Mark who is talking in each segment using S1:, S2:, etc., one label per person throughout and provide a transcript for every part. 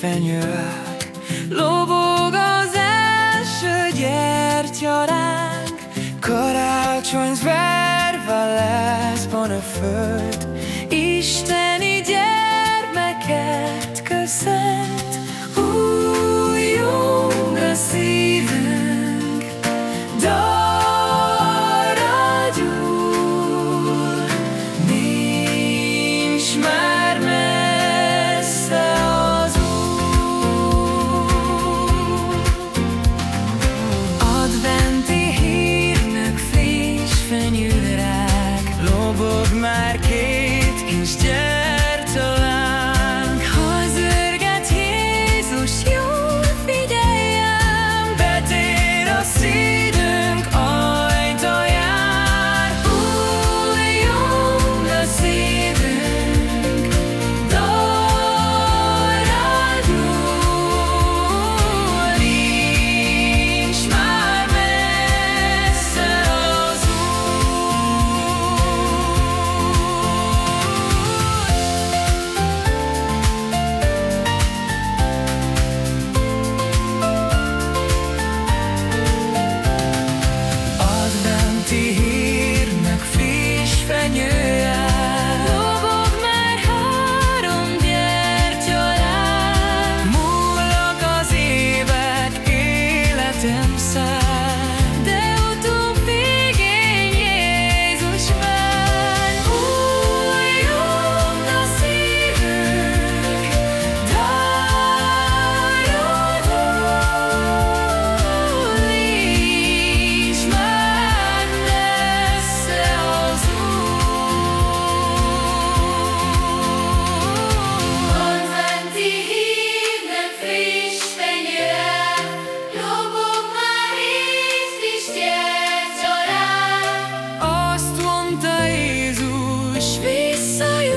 S1: Fenyőák Lobog az első gyertyaránk. Karácsony zverva lesz van a föld saw you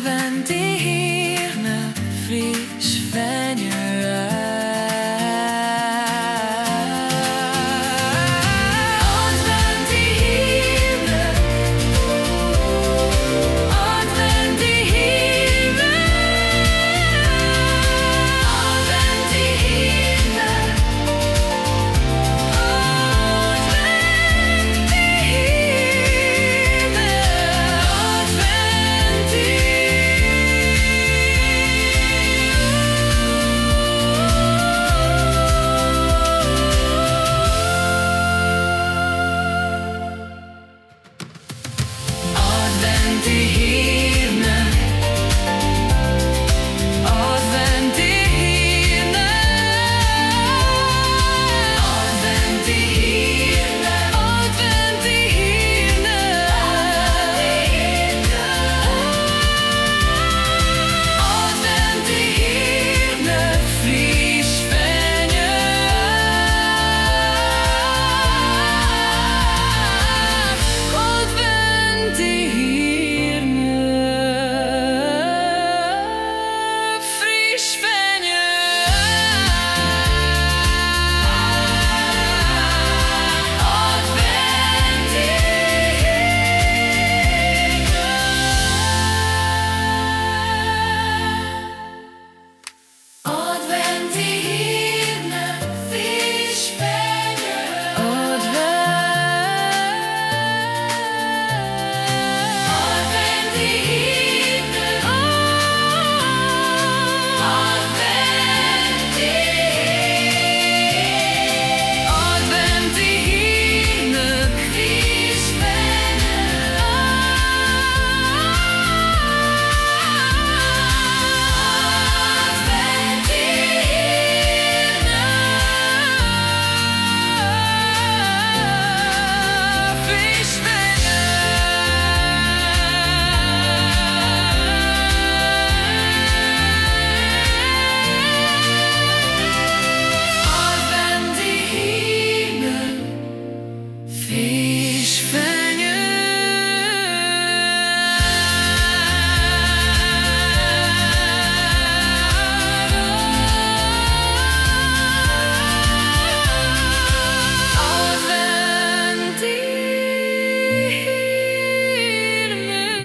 S1: advantage.